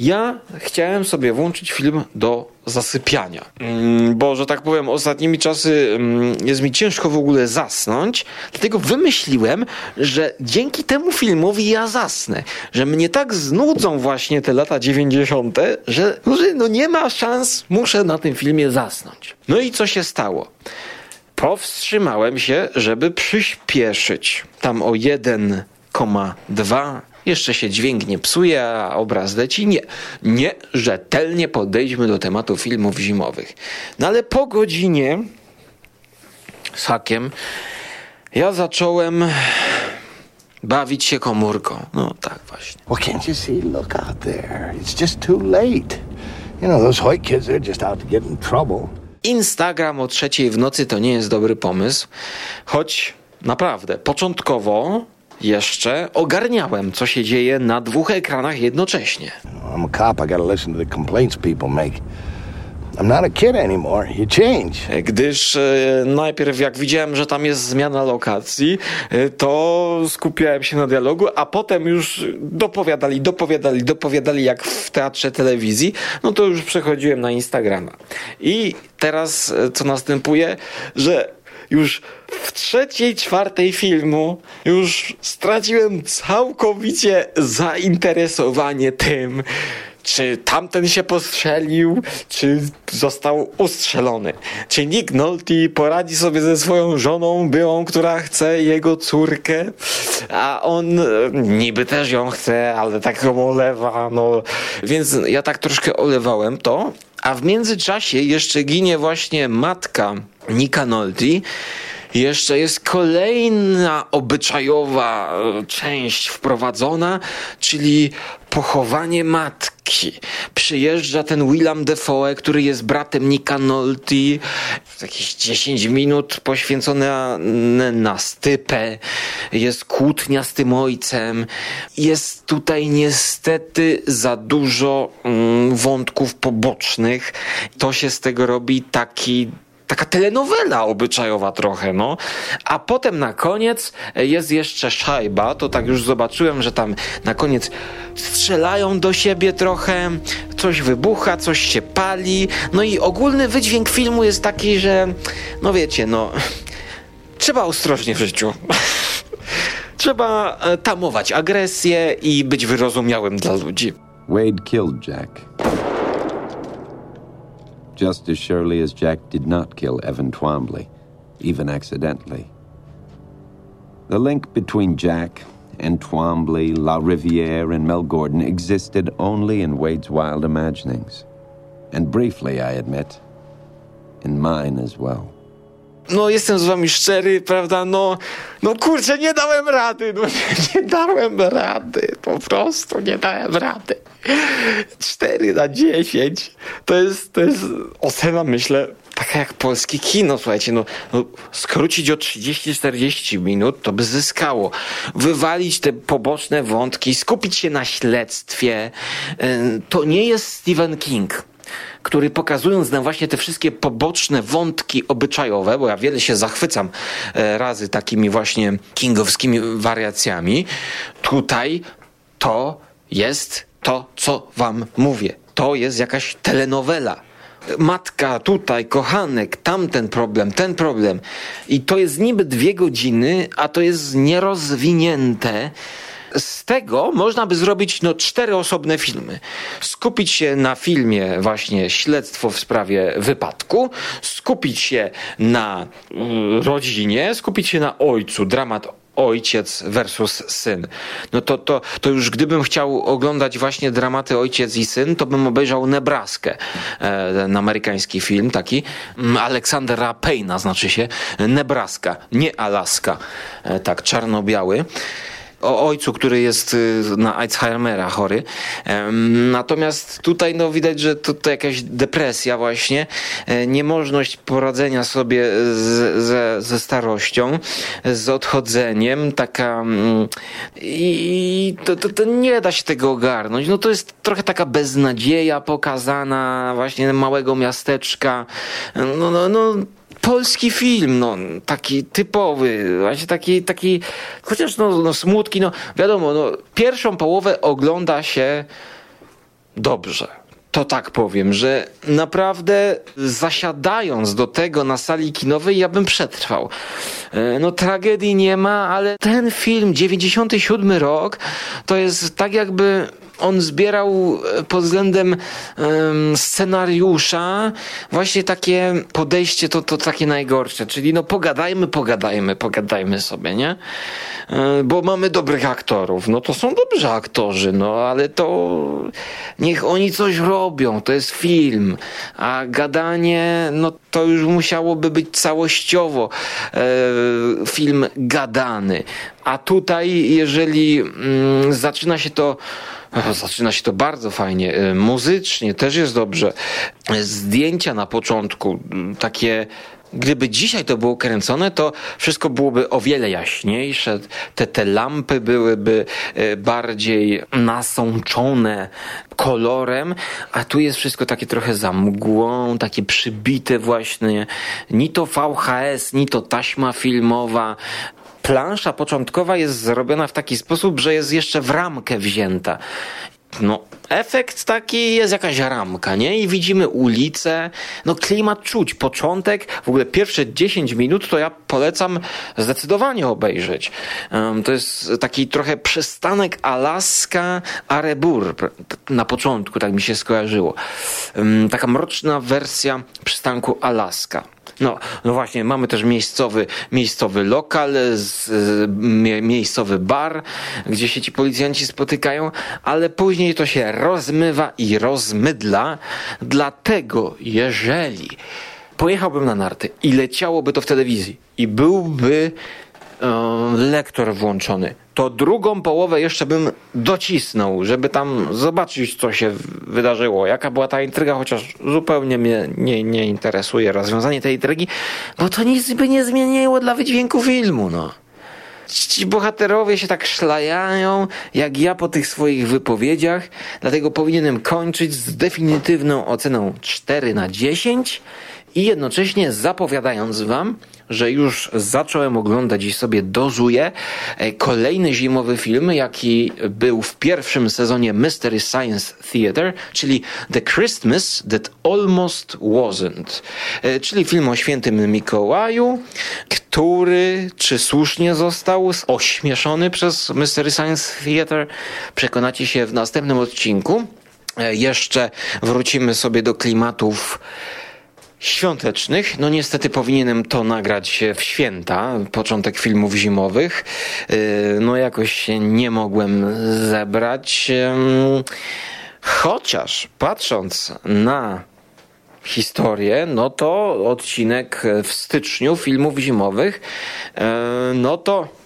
Ja chciałem sobie włączyć film do zasypiania. Mm, Bo, że tak powiem, ostatnimi czasy mm, jest mi ciężko w ogóle zasnąć, dlatego wymyśliłem, że dzięki temu filmowi ja zasnę. Że mnie tak znudzą właśnie te lata 90., że no, nie ma szans, muszę na tym filmie zasnąć. No i co się stało? Powstrzymałem się, żeby przyspieszyć. Tam o 1,2 jeszcze się dźwięk nie psuje, a obraz leci. Nie, nie, rzetelnie podejdźmy do tematu filmów zimowych. No ale po godzinie z hakiem ja zacząłem Bawić się komórką. No tak właśnie. Well, can't you see? Look out there. It's just too late. You know, those white kids, they're just out to get in trouble. Instagram o trzeciej w nocy to nie jest dobry pomysł, choć naprawdę początkowo jeszcze ogarniałem, co się dzieje na dwóch ekranach jednocześnie. I'm a cop. I gotta listen to the complaints people make. I'm not a kid anymore. You change. Gdyż e, najpierw jak widziałem, że tam jest zmiana lokacji, e, to skupiałem się na dialogu, a potem już dopowiadali, dopowiadali, dopowiadali jak w teatrze telewizji, no to już przechodziłem na Instagrama. I teraz e, co następuje, że już w trzeciej, czwartej filmu już straciłem całkowicie zainteresowanie tym, czy tamten się postrzelił, czy został ustrzelony. Czy Nick Nolte poradzi sobie ze swoją żoną byłą, która chce jego córkę, a on e, niby też ją chce, ale tak ją olewa, no. Więc ja tak troszkę olewałem to, a w międzyczasie jeszcze ginie właśnie matka Nika Nolte, jeszcze jest kolejna obyczajowa e, część wprowadzona, czyli pochowanie matki. Przyjeżdża ten William Defoe, który jest bratem Nika Nolte. Jakieś 10 minut poświęcone na stypę. Jest kłótnia z tym ojcem. Jest tutaj niestety za dużo mm, wątków pobocznych. To się z tego robi taki taka telenowela obyczajowa trochę, no. A potem na koniec jest jeszcze szajba, to tak już zobaczyłem, że tam na koniec strzelają do siebie trochę, coś wybucha, coś się pali, no i ogólny wydźwięk filmu jest taki, że no wiecie, no trzeba ostrożnie w życiu. trzeba e, tamować agresję i być wyrozumiałym dla ludzi. Wade killed Jack. Just as surely as Jack did not kill Evan Twombly, even accidentally. The link between Jack and Twombly, La Riviere, and Mel Gordon existed only in Wade's wild imaginings. And briefly, I admit, in mine as well. No jestem z wami szczery, prawda, no, no kurczę, nie dałem rady, no nie, nie dałem rady, po prostu nie dałem rady. 4 na 10 to jest, to jest ocena, myślę, taka jak polskie kino, słuchajcie, no, no skrócić o 30-40 minut, to by zyskało. Wywalić te poboczne wątki, skupić się na śledztwie. To nie jest Stephen King który pokazując nam właśnie te wszystkie poboczne wątki obyczajowe, bo ja wiele się zachwycam e, razy takimi właśnie kingowskimi wariacjami, tutaj to jest to, co wam mówię. To jest jakaś telenowela matka, tutaj, kochanek, tamten problem, ten problem. I to jest niby dwie godziny, a to jest nierozwinięte. Z tego można by zrobić no, cztery osobne filmy. Skupić się na filmie właśnie śledztwo w sprawie wypadku, skupić się na y, rodzinie, skupić się na ojcu, dramat ojciec versus syn. No to, to, to już gdybym chciał oglądać właśnie dramaty ojciec i syn, to bym obejrzał Nebraskę, ten amerykański film taki, mm, Aleksandra Payna znaczy się, Nebraska, nie Alaska, e, tak czarno-biały o ojcu, który jest y, na Alzheimera chory. Natomiast tutaj no, widać, że to, to jakaś depresja właśnie, e, niemożność poradzenia sobie z, ze, ze starością, z odchodzeniem, taka mm, i to, to, to nie da się tego ogarnąć. No to jest trochę taka beznadzieja pokazana właśnie małego miasteczka. No, no, no polski film, no, taki typowy, właśnie taki, taki chociaż no, no smutki, no wiadomo, no, pierwszą połowę ogląda się dobrze. To tak powiem, że naprawdę zasiadając do tego na sali kinowej, ja bym przetrwał. E, no tragedii nie ma, ale ten film, 97 rok, to jest tak jakby on zbierał e, pod względem um, scenariusza właśnie takie podejście to, to takie najgorsze, czyli no pogadajmy, pogadajmy, pogadajmy sobie, nie? E, bo mamy dobrych aktorów, no to są dobrzy aktorzy, no ale to niech oni coś robią, to jest film, a gadanie, no to już musiałoby być całościowo e, film gadany. A tutaj, jeżeli mm, zaczyna się to Zaczyna się to bardzo fajnie. E, muzycznie też jest dobrze. Zdjęcia na początku, takie Gdyby dzisiaj to było kręcone, to wszystko byłoby o wiele jaśniejsze. Te, te lampy byłyby bardziej nasączone kolorem, a tu jest wszystko takie trochę za mgłą, takie przybite właśnie. Ni to VHS, ni to taśma filmowa, plansza początkowa jest zrobiona w taki sposób, że jest jeszcze w ramkę wzięta. No, efekt taki jest jakaś ramka, nie? I widzimy ulicę, no klimat czuć, początek, w ogóle pierwsze 10 minut to ja polecam zdecydowanie obejrzeć. Um, to jest taki trochę przystanek Alaska Arebur na początku, tak mi się skojarzyło. Um, taka mroczna wersja przystanku Alaska. No, no właśnie, mamy też miejscowy, miejscowy lokal, z, mie, miejscowy bar, gdzie się ci policjanci spotykają, ale później to się rozmywa i rozmydla. Dlatego, jeżeli pojechałbym na narty i leciałoby to w telewizji i byłby e, lektor włączony, to drugą połowę jeszcze bym docisnął, żeby tam zobaczyć, co się wydarzyło, jaka była ta intryga, chociaż zupełnie mnie nie, nie interesuje rozwiązanie tej intrygi, bo to nic by nie zmieniło dla wydźwięku filmu, no. Ci bohaterowie się tak szlajają, jak ja po tych swoich wypowiedziach, dlatego powinienem kończyć z definitywną oceną 4 na 10 i jednocześnie zapowiadając wam, że już zacząłem oglądać i sobie dozuję e, kolejny zimowy film, jaki był w pierwszym sezonie Mystery Science Theater, czyli The Christmas That Almost Wasn't, e, czyli film o świętym Mikołaju, który, czy słusznie został ośmieszony przez Mystery Science Theater, przekonacie się w następnym odcinku. E, jeszcze wrócimy sobie do klimatów świątecznych. No niestety powinienem to nagrać w święta, początek filmów zimowych. Y, no jakoś się nie mogłem zebrać. Chociaż patrząc na historię, no to odcinek w styczniu filmów zimowych, y, no to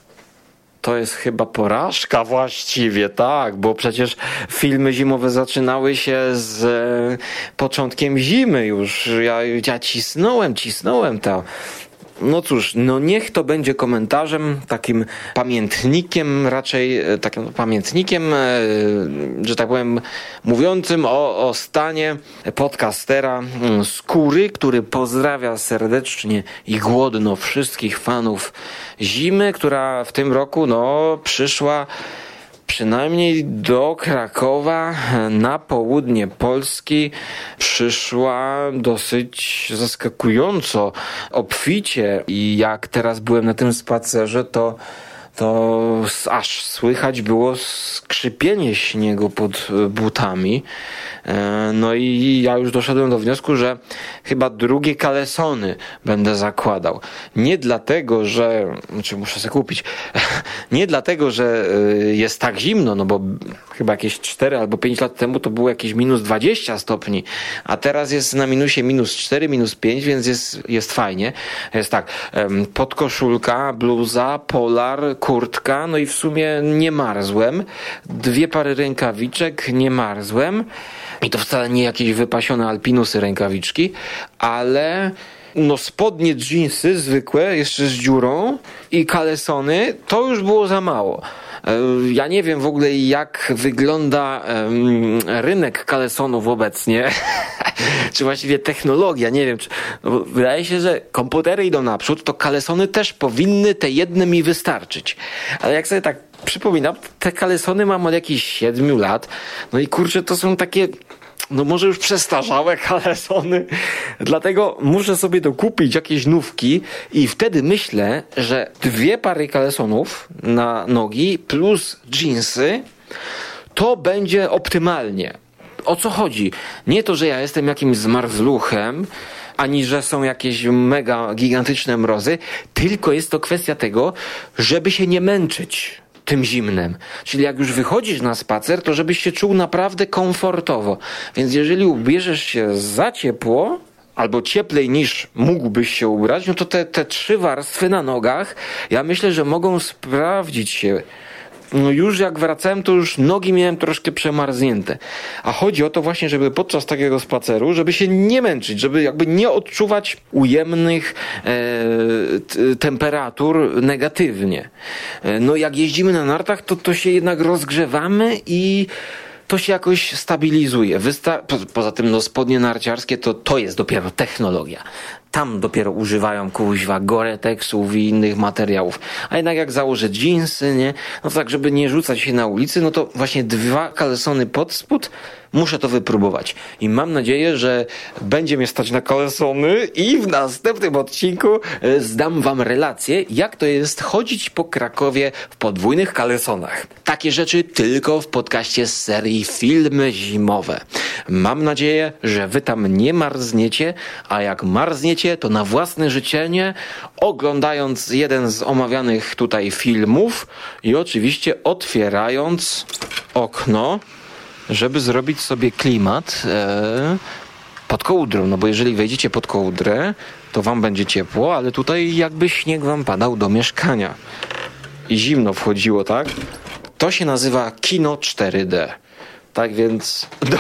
to jest chyba porażka właściwie, tak, bo przecież filmy zimowe zaczynały się z e, początkiem zimy już. Ja, ja cisnąłem, cisnąłem to no cóż, no niech to będzie komentarzem, takim pamiętnikiem, raczej e, takim pamiętnikiem, e, że tak powiem, mówiącym o, o stanie podcastera mm, Skóry, który pozdrawia serdecznie i głodno wszystkich fanów zimy, która w tym roku no przyszła przynajmniej do Krakowa na południe Polski przyszła dosyć zaskakująco obficie i jak teraz byłem na tym spacerze, to to aż słychać było skrzypienie śniegu pod butami. E, no i ja już doszedłem do wniosku, że chyba drugie kalesony będę zakładał. Nie dlatego, że, znaczy muszę sobie kupić, nie dlatego, że e, jest tak zimno, no bo chyba jakieś 4 albo 5 lat temu to było jakieś minus 20 stopni, a teraz jest na minusie minus 4, minus 5, więc jest, jest fajnie. Jest tak, podkoszulka, bluza, polar, kurtka, no i w sumie nie marzłem. Dwie pary rękawiczek, nie marzłem. I to wcale nie jakieś wypasione alpinusy rękawiczki, ale no spodnie jeansy zwykłe, jeszcze z dziurą i kalesony, to już było za mało. E, ja nie wiem w ogóle jak wygląda um, rynek kalesonów obecnie, czy właściwie technologia, nie wiem. Czy, no, wydaje się, że komputery idą naprzód, to kalesony też powinny te jedne mi wystarczyć. Ale jak sobie tak przypominam, te kalesony mam od jakichś siedmiu lat. No i kurczę, to są takie no może już przestarzałe kalesony. Dlatego muszę sobie dokupić jakieś nówki i wtedy myślę, że dwie pary kalesonów na nogi plus jeansy to będzie optymalnie. O co chodzi? Nie to, że ja jestem jakimś zmarzluchem, ani że są jakieś mega gigantyczne mrozy, tylko jest to kwestia tego, żeby się nie męczyć tym zimnem. Czyli jak już wychodzisz na spacer, to żebyś się czuł naprawdę komfortowo. Więc jeżeli ubierzesz się za ciepło, albo cieplej niż mógłbyś się ubrać, no to te, te trzy warstwy na nogach, ja myślę, że mogą sprawdzić się no już jak wracałem, to już nogi miałem troszkę przemarznięte. A chodzi o to właśnie, żeby podczas takiego spaceru, żeby się nie męczyć, żeby jakby nie odczuwać ujemnych e, temperatur negatywnie. E, no jak jeździmy na nartach, to, to się jednak rozgrzewamy i to się jakoś stabilizuje. Wysta po, poza tym no, spodnie narciarskie to, to jest dopiero technologia. Tam dopiero używają kuźwa goretexów i innych materiałów. A jednak jak założę jeansy, nie? No tak, żeby nie rzucać się na ulicy, no to właśnie dwa kalesony pod spód muszę to wypróbować. I mam nadzieję, że będzie mnie stać na kalesony i w następnym odcinku e, zdam wam relację, jak to jest chodzić po Krakowie w podwójnych kalesonach. Takie rzeczy tylko w podcaście z serii Filmy Zimowe. Mam nadzieję, że wy tam nie marzniecie, a jak marzniecie, to na własne życzenie, oglądając jeden z omawianych tutaj filmów i oczywiście otwierając okno żeby zrobić sobie klimat e, pod kołdrą, no bo jeżeli wejdziecie pod kołdrę, to wam będzie ciepło, ale tutaj jakby śnieg wam padał do mieszkania i zimno wchodziło, tak? To się nazywa kino 4D. Tak więc do,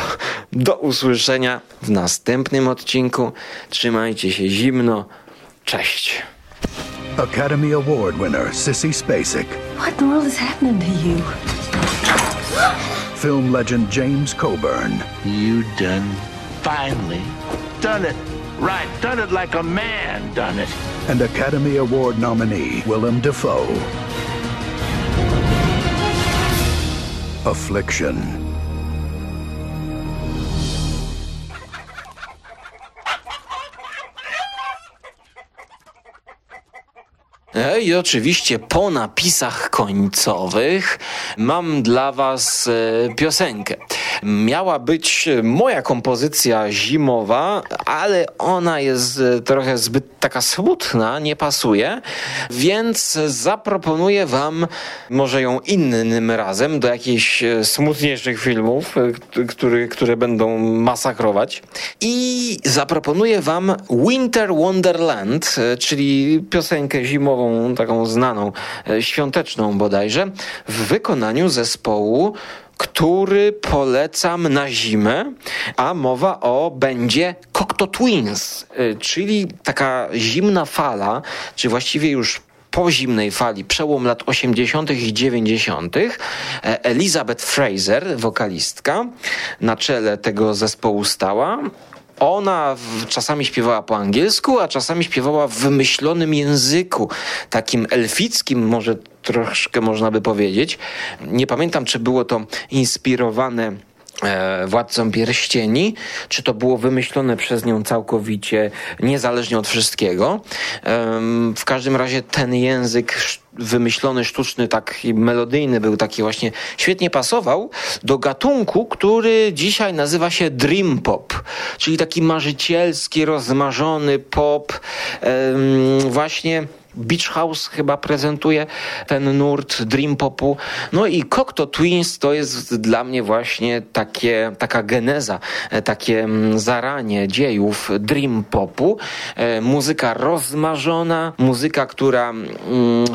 do usłyszenia w następnym odcinku. Trzymajcie się zimno. Cześć. Academy Award winner Sissy Spacek. What in the world is happening to you? film legend James Coburn. You done finally done it. Right, done it like a man done it. And Academy Award nominee Willem Dafoe. Affliction. I oczywiście po napisach końcowych mam dla Was e, piosenkę. Miała być moja kompozycja zimowa, ale ona jest e, trochę zbyt taka smutna, nie pasuje, więc zaproponuję Wam może ją innym razem do jakichś smutniejszych filmów, który, które będą masakrować. I zaproponuję Wam Winter Wonderland, czyli piosenkę zimową taką znaną, e, świąteczną bodajże, w wykonaniu zespołu który polecam na zimę, a mowa o będzie Cocteau Twins, e, czyli taka zimna fala, czy właściwie już po zimnej fali, przełom lat 80. i 90. E, Elizabeth Fraser, wokalistka, na czele tego zespołu stała. Ona czasami śpiewała po angielsku, a czasami śpiewała w wymyślonym języku, takim elfickim, może troszkę można by powiedzieć. Nie pamiętam, czy było to inspirowane Władcą Pierścieni, czy to było wymyślone przez nią całkowicie, niezależnie od wszystkiego. W każdym razie ten język wymyślony, sztuczny, taki melodyjny był taki właśnie, świetnie pasował do gatunku, który dzisiaj nazywa się dream pop, czyli taki marzycielski, rozmarzony pop, właśnie Beach House chyba prezentuje ten nurt dream popu. No i Cocteau Twins to jest dla mnie właśnie takie, taka geneza, e, takie mm, zaranie dziejów dream popu. E, muzyka rozmarzona, muzyka, która mm,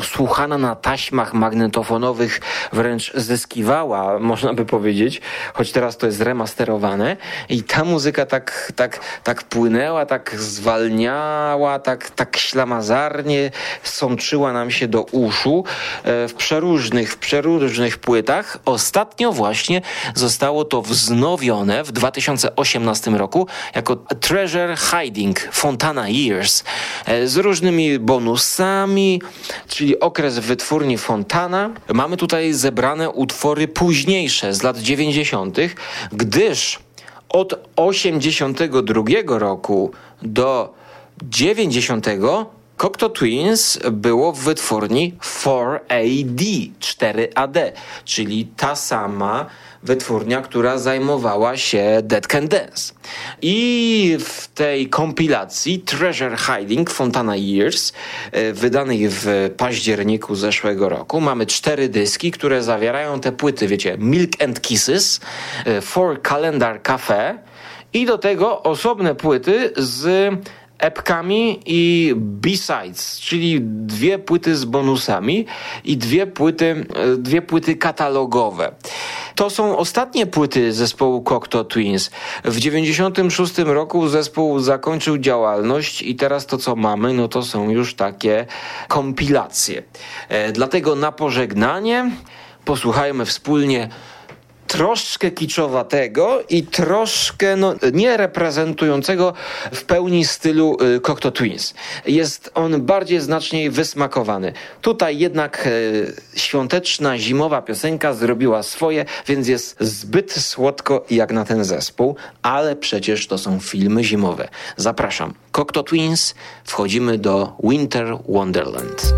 słuchana na taśmach magnetofonowych wręcz zyskiwała, można by powiedzieć, choć teraz to jest remasterowane. I ta muzyka tak, tak, tak płynęła, tak zwalniała, tak, tak ślamazarnie sączyła nam się do uszu e, w przeróżnych, w przeróżnych płytach. Ostatnio właśnie zostało to wznowione w 2018 roku jako Treasure Hiding Fontana Years e, z różnymi bonusami, czyli okres wytwórni Fontana. Mamy tutaj zebrane utwory późniejsze z lat 90., gdyż od 82 roku do 90 Cocteau Twins było w wytwórni 4AD, 4AD, czyli ta sama wytwórnia, która zajmowała się Dead Can Dance. I w tej kompilacji Treasure Hiding Fontana Years, e, wydanej w październiku zeszłego roku, mamy cztery dyski, które zawierają te płyty, wiecie, Milk and Kisses, e, For Calendar Cafe i do tego osobne płyty z epkami i B-sides, czyli dwie płyty z bonusami i dwie płyty, e, dwie płyty katalogowe. To są ostatnie płyty zespołu Cocteau Twins. W 96 roku zespół zakończył działalność i teraz to co mamy, no to są już takie kompilacje. E, dlatego na pożegnanie posłuchajmy wspólnie troszkę kiczowatego i troszkę no, nie reprezentującego w pełni stylu y, Cocteau Twins. Jest on bardziej znacznie wysmakowany. Tutaj jednak y, świąteczna, zimowa piosenka zrobiła swoje, więc jest zbyt słodko jak na ten zespół, ale przecież to są filmy zimowe. Zapraszam. Cocteau Twins, wchodzimy do Winter Wonderland.